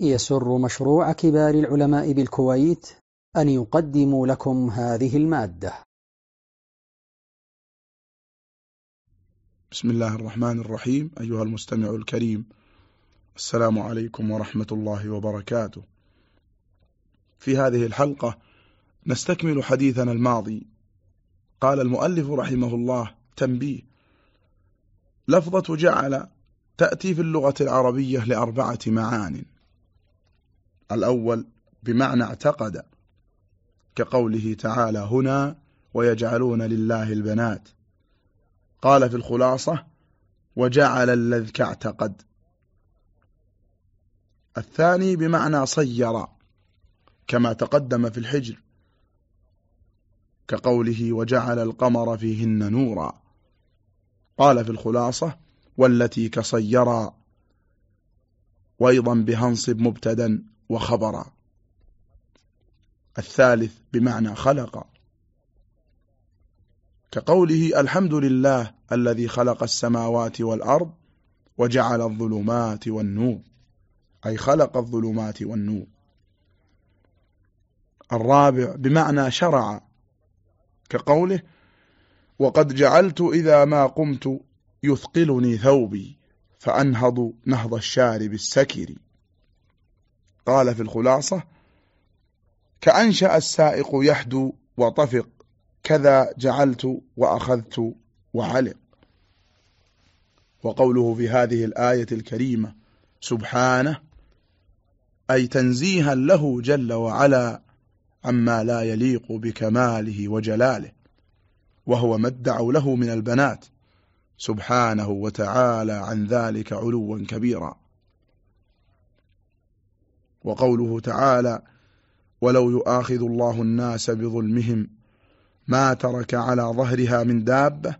يسر مشروع كبار العلماء بالكويت أن يقدم لكم هذه المادة. بسم الله الرحمن الرحيم أيها المستمع الكريم. السلام عليكم ورحمة الله وبركاته. في هذه الحلقة نستكمل حديثنا الماضي. قال المؤلف رحمه الله تنبيه. لفظة جعل تأتي في اللغة العربية لأربعة معان. الأول بمعنى اعتقد كقوله تعالى هنا ويجعلون لله البنات قال في الخلاصة وجعل الذي اعتقد الثاني بمعنى صير كما تقدم في الحجر كقوله وجعل القمر فيهن نورا قال في الخلاصة والتي كصيرا وأيضا بهنصب مبتدأ وخبرا. الثالث بمعنى خلق. كقوله الحمد لله الذي خلق السماوات والأرض وجعل الظلمات والنور. أي خلق الظلمات والنور. الرابع بمعنى شرع. كقوله وقد جعلت إذا ما قمت يثقلني ثوبي فأنهض نهض الشارب السكر قال في الخلاصة كأنشأ السائق يحدو وطفق كذا جعلت وأخذت وعلق. وقوله في هذه الآية الكريمة سبحانه أي تنزيها له جل وعلا عما لا يليق بكماله وجلاله وهو ما ادعوا له من البنات سبحانه وتعالى عن ذلك علوا كبيرا. وقوله تعالى ولو يؤاخذ الله الناس بظلمهم ما ترك على ظهرها من دابة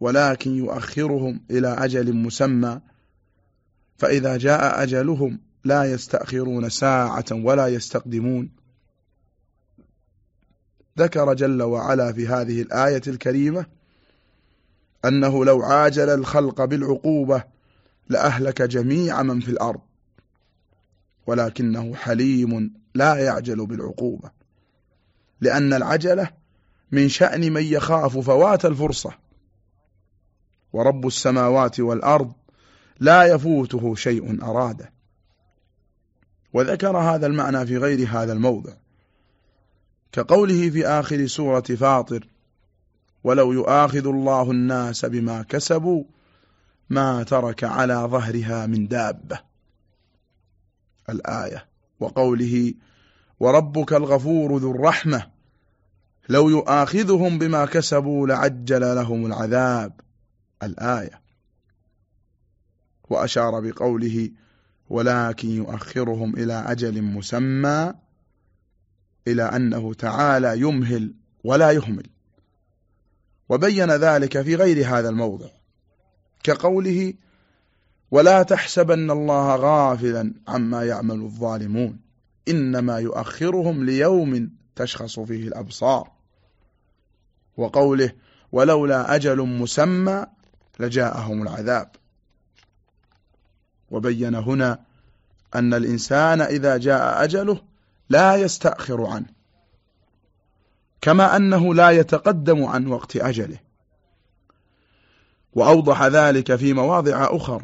ولكن يؤخرهم إلى أجل مسمى فإذا جاء أجلهم لا يستأخرون ساعة ولا يستقدمون. ذكر جل وعلا في هذه الآية الكريمة أنه لو عاجل الخلق بالعقوبة لأهلك جميع من في الأرض. ولكنه حليم لا يعجل بالعقوبة لأن العجلة من شأن من يخاف فوات الفرصة ورب السماوات والأرض لا يفوته شيء أراده. وذكر هذا المعنى في غير هذا الموضع كقوله في آخر سورة فاطر ولو يؤاخذ الله الناس بما كسبوا ما ترك على ظهرها من دابة. الآية وقوله وربك الغفور ذو الرحمة لو يؤاخذهم بما كسبوا لعجل لهم العذاب. الآية وأشار بقوله ولكن يؤخرهم إلى أجل مسمى إلى أنه تعالى يمهل ولا يهمل. وبين ذلك في غير هذا الموضع كقوله ولا تحسبن الله غافلا عما يعمل الظالمون. إنما يؤخرهم ليوم تشخص فيه الأبصار. وقوله ولولا أجل مسمى لجاءهم العذاب. وبين هنا أن الإنسان إذا جاء أجله لا يستأخر عنه كما أنه لا يتقدم عن وقت أجله. وأوضح ذلك في مواضع أخر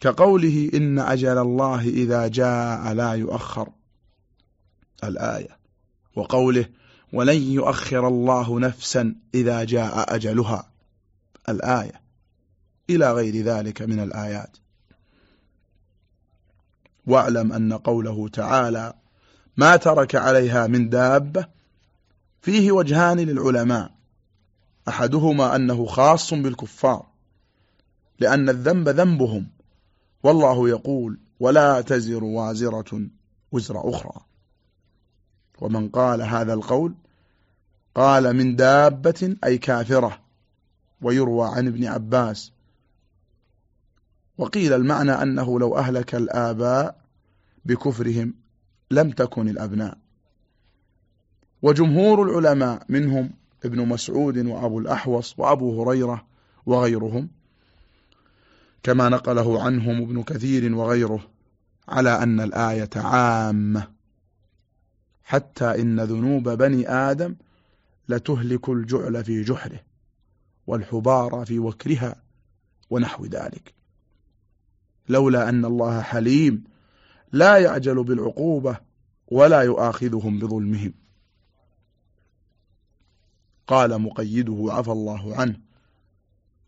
كقوله إن أجل الله إذا جاء لا يؤخر الآية وقوله ولن يؤخر الله نفسا إذا جاء أجلها الآية إلى غير ذلك من الآيات. واعلم أن قوله تعالى ما ترك عليها من دابة فيه وجهان للعلماء. أحدهما أنه خاص بالكفار لأن الذنب ذنبهم والله يقول ولا تزر وازرة وزر أخرى. ومن قال هذا القول قال من دابة أي كافرة ويروى عن ابن عباس. وقيل المعنى أنه لو أهلك الآباء بكفرهم لم تكن الأبناء. وجمهور العلماء منهم ابن مسعود وأبو الأحوص وأبو هريرة وغيرهم كما نقله عنهم ابن كثير وغيره على أن الآية عامة. حتى إن ذنوب بني آدم لتهلك الجعل في جحره والحبار في وكرها ونحو ذلك. لولا أن الله حليم لا يعجل بالعقوبة ولا يؤاخذهم بظلمهم. قال مقيده عفى الله عنه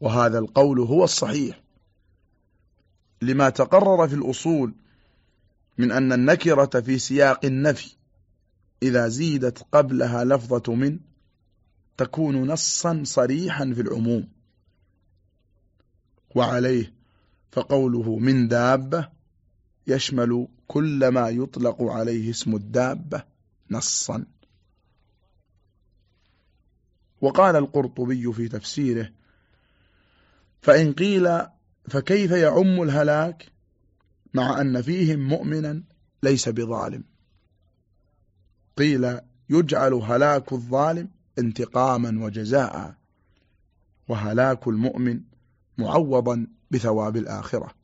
وهذا القول هو الصحيح. لما تقرر في الأصول من أن النكرة في سياق النفي إذا زيدت قبلها لفظة من تكون نصا صريحا في العموم. وعليه فقوله من دابة يشمل كل ما يطلق عليه اسم الدابة نصا. وقال القرطبي في تفسيره فإن قيل فكيف يعم الهلاك مع أن فيهم مؤمنا ليس بظالم؟ قيل يجعل هلاك الظالم انتقاما وجزاء وهلاك المؤمن معوضا بثواب الآخرة.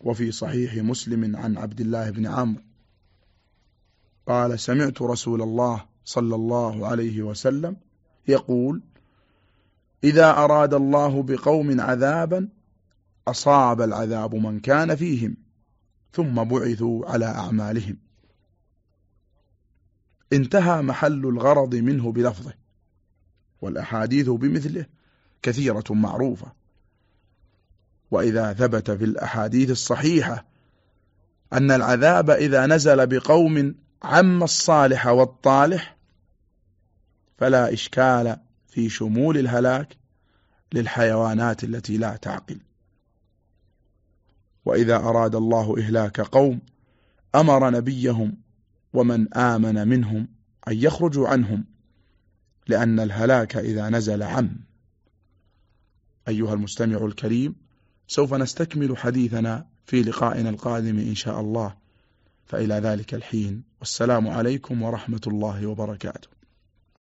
وفي صحيح مسلم عن عبد الله بن عمرو قال سمعت رسول الله صلى الله عليه وسلم يقول إذا أراد الله بقوم عذابا أصاب العذاب من كان فيهم ثم بعثوا على أعمالهم. انتهى محل الغرض منه بلفظه والأحاديث بمثله كثيرة معروفة. وإذا ثبت في الأحاديث الصحيحة أن العذاب إذا نزل بقوم عم الصالح والطالح فلا إشكال في شمول الهلاك للحيوانات التي لا تعقل. وإذا أراد الله إهلاك قوم أمر نبيهم ومن آمن منهم أن يخرجوا عنهم لأن الهلاك إذا نزل عم. أيها المستمع الكريم سوف نستكمل حديثنا في لقائنا القادم إن شاء الله. فإلى ذلك الحين والسلام عليكم ورحمة الله وبركاته.